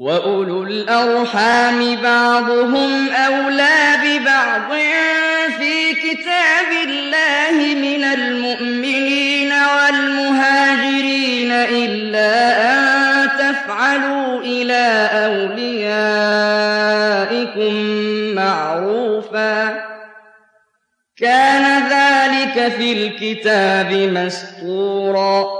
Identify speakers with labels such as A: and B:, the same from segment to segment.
A: وأولو الأرحام بعضهم أولى ببعض في كتاب الله من المؤمنين والمهاجرين إلا أن تفعلوا إلى أوليائكم معروفا كان ذلك في الكتاب مسطورا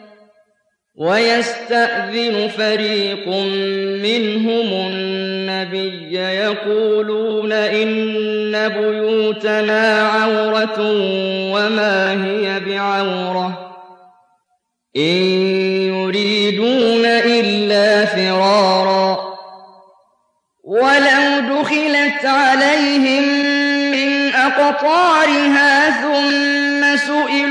A: ويستأذن فريق منهم النبي يقولون إن بيوتنا عورة وما هي بعورة إن يريدون إلا فرارا ولو دخلت عليهم من أقطارها ثم سئلوا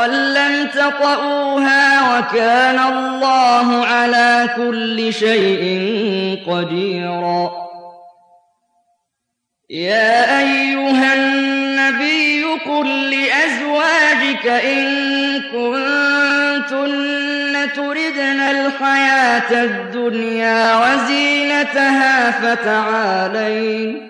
A: نارا لم تطئوها وكان الله على كل شيء قديرا يا أيها النبي قل لأزواجك إن كنتن تردن الحياة الدنيا وزينتها فتعالين.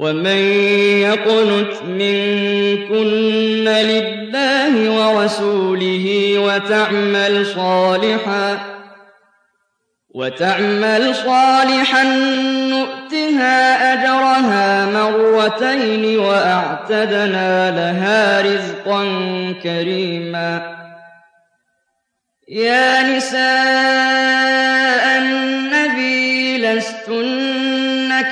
A: ومن يقنت منكن لله ورسوله وتعمل صالحا وتعمل صالحا نؤتها أجرها مرتين وأعتدنا لها رزقا كريما يا نساء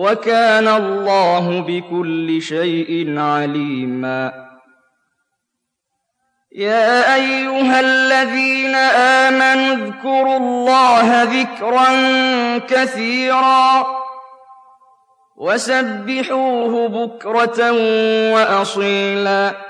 A: وكان الله بكل شيء عليما. يا أيها الذين آمنوا اذكروا الله ذكرا كثيرا وسبحوه بكرة وأصيلا.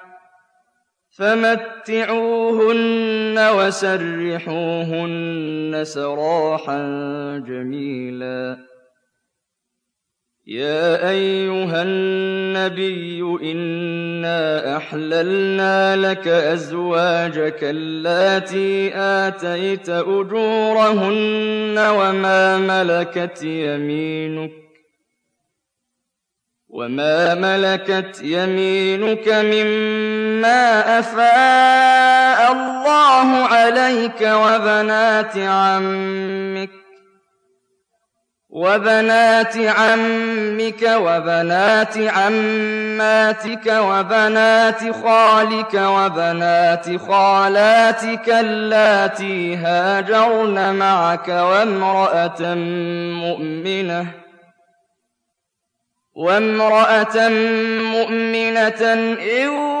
A: فمتعوهن وسرحوهن سراحا جميلا. يا أيها النبي إنا أحللنا لك أزواجك اللاتي آتيت أجورهن وما ملكت يمينك وما ملكت يمينك مما أفاء الله عليك وبنات عمك وبنات عمك وبنات عماتك وبنات خالك وبنات خالاتك اللاتي هاجرن معك وامرأة مؤمنة وامرأة مؤمنة إن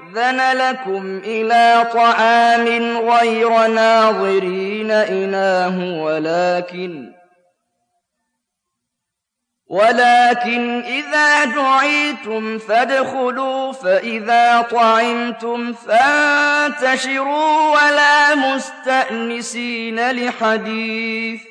A: يؤذن لكم إلى طعام غير ناظرين إناه ولكن ولكن إذا دعيتم فادخلوا فإذا طعمتم فانتشروا ولا مستأنسين لحديث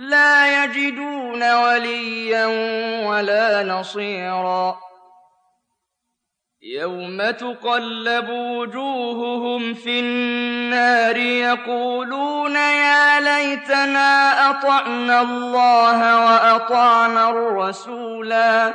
A: لا يجدون وليا ولا نصيرا. يوم تقلب وجوههم في النار يقولون يا ليتنا أطعنا الله وأطعنا الرسولا.